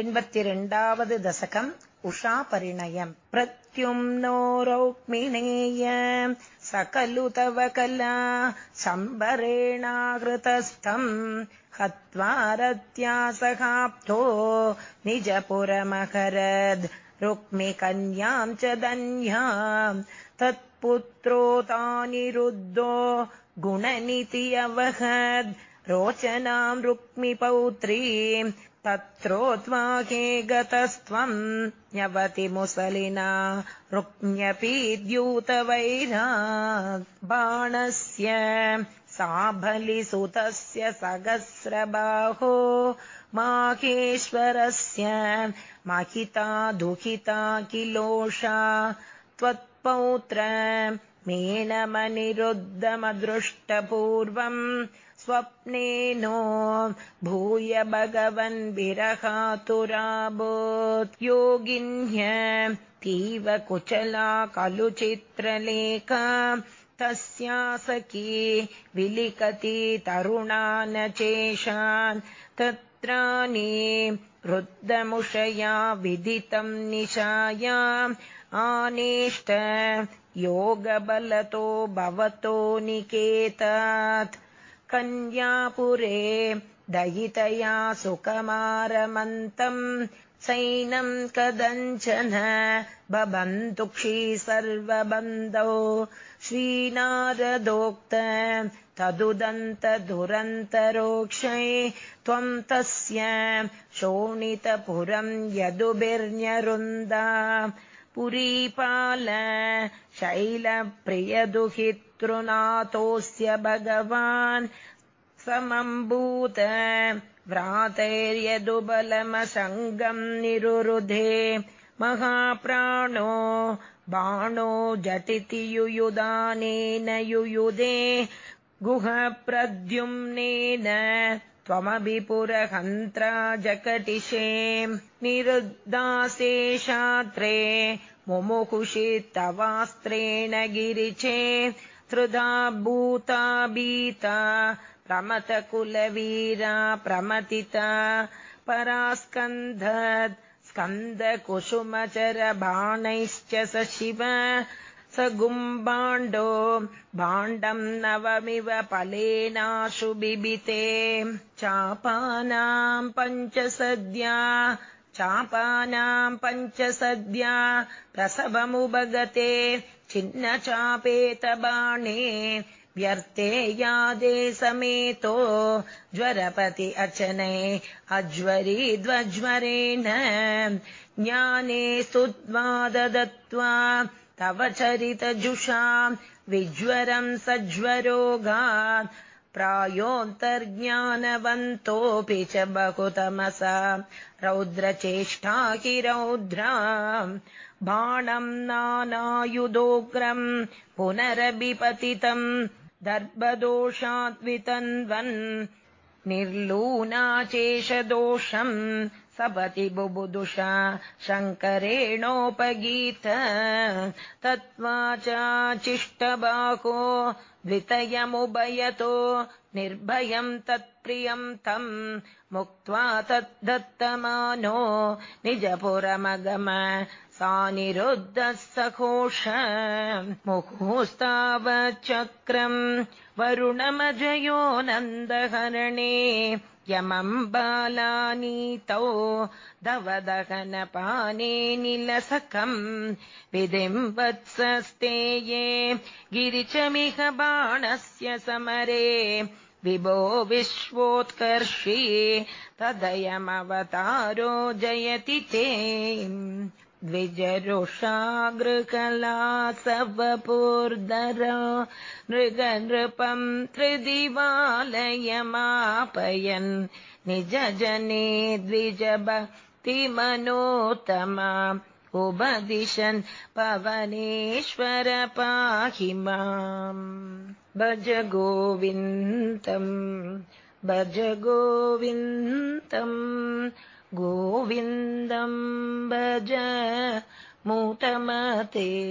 एण्पतिरण्डावद् दशकम् उषापरिणयम् प्रत्युम्नो रौक्मिणेय सकलु तव कला शम्बरेणाहृतस्थम् हत्वारत्यासहाप्तो निजपुरमहरद् रुक्मिकन्याम् च धन्याम् तत्पुत्रो तानिरुद्धो गुणनिति अवहद् रोचनाम् रुक्मिपौत्रीम् तत्रोद्वाहे गतस्त्वम् न्यवति मुसलिना। रुक्म्यपि द्यूतवैरा बाणस्य साबलिसुतस्य सहस्रबाहो माहेश्वरस्य महिता दुहिता किलोषा त्वत्पौत्र मेणमनिरुद्धमदृष्टपूर्वम् स्वप्नेनो भूय भगवन् विरहातुराभूत्। योगिन्य तीव कुचला खलु चित्रलेखा तस्या सखी विलिखति तरुणान् चेशान् तत्राणि वृद्धमुषया विदितम् निशाया आनेष्ट योगबलतो भवतो निकेतात्। कन्यापुरे दयितया सुकमारमन्तम् सैनम् कदञ्चन बबन्धुक्षी सर्वबन्धौ। श्रीनारदोक्त तदुदन्त दुरन्तरोक्षै त्वम् तस्य शोणितपुरम् यदुभिर्न्यरुन्दा पुरीपाल शैलप्रियदुहितृनाथोऽस्य भगवान् समम्भूत व्रातैर्यदुबलमसङ्गम् निरुरुधे महाप्राणो बाणो झटिति युयुदानेन युयुधे गुहप्रद्युम्नेन त्वमभि पुरहन्त्रा जकटिशे निरुद्धासेशात्रे मुमुकुषि तवास्त्रेण गिरिचे त्रुधा भूता भीता प्रमथकुलवीरा प्रमथिता परास्कन्धत् स्कन्दकुसुमचरबाणैश्च स शिव स गुम्बाण्डो भाण्डम् नवमिव फलेनाशु बिबिते। चापानाम् पञ्चसद्या चापानाम् पञ्चसद्या प्रसवमुपगते। छिन्नचापेतबाणे व्यर्थे यादे समेतो। ज्वरपति अचने अज्वरीद्वज्वरेण ज्ञाने स्तुत्वा दत्त्वा तव चरितजुषा विज्वरम् सज्वरोगात् प्रायोऽन्तर्ज्ञानवन्तोऽपि च बहुतमसा रौद्रचेष्टा हि रौद्रा बाणम् नानायुदोग्रम् पुनरभिपतितम् दर्भदोषाद्वितन्वन् निर्लूनाचेशदोषम् सपति बुबुदुषा शङ्करेणोपगीत। तत्त्वा चाचिष्टबाहो द्वितयमुभयतो निर्भयम् तत्प्रियम् तम् मुक्त्वा तद्दत्तमानो निजपुरमगम सा निरुद्धः सघोष मुहुस्तावच्चक्रम् वरुणमजयो नन्दहरणे यमम् बालानीतौ दवदहनपाने निलसकम् विधिम् वत्सस्तेये गिरिचमिह बाणस्य समरे विभो विश्वोत्कर्षी तदयमवतारो जयति ते। द्विजरुषागृकलासवपूर्धर नृगनृपम् त्रिदिवालयमापयन्। निज जने द्विजभक्तिमनोतमा उपदिशन् पवनेश्वर पाहि माम्। भज गोविन्दम्। भज गोविन्दम्। गोविन्दम् भज मूतमते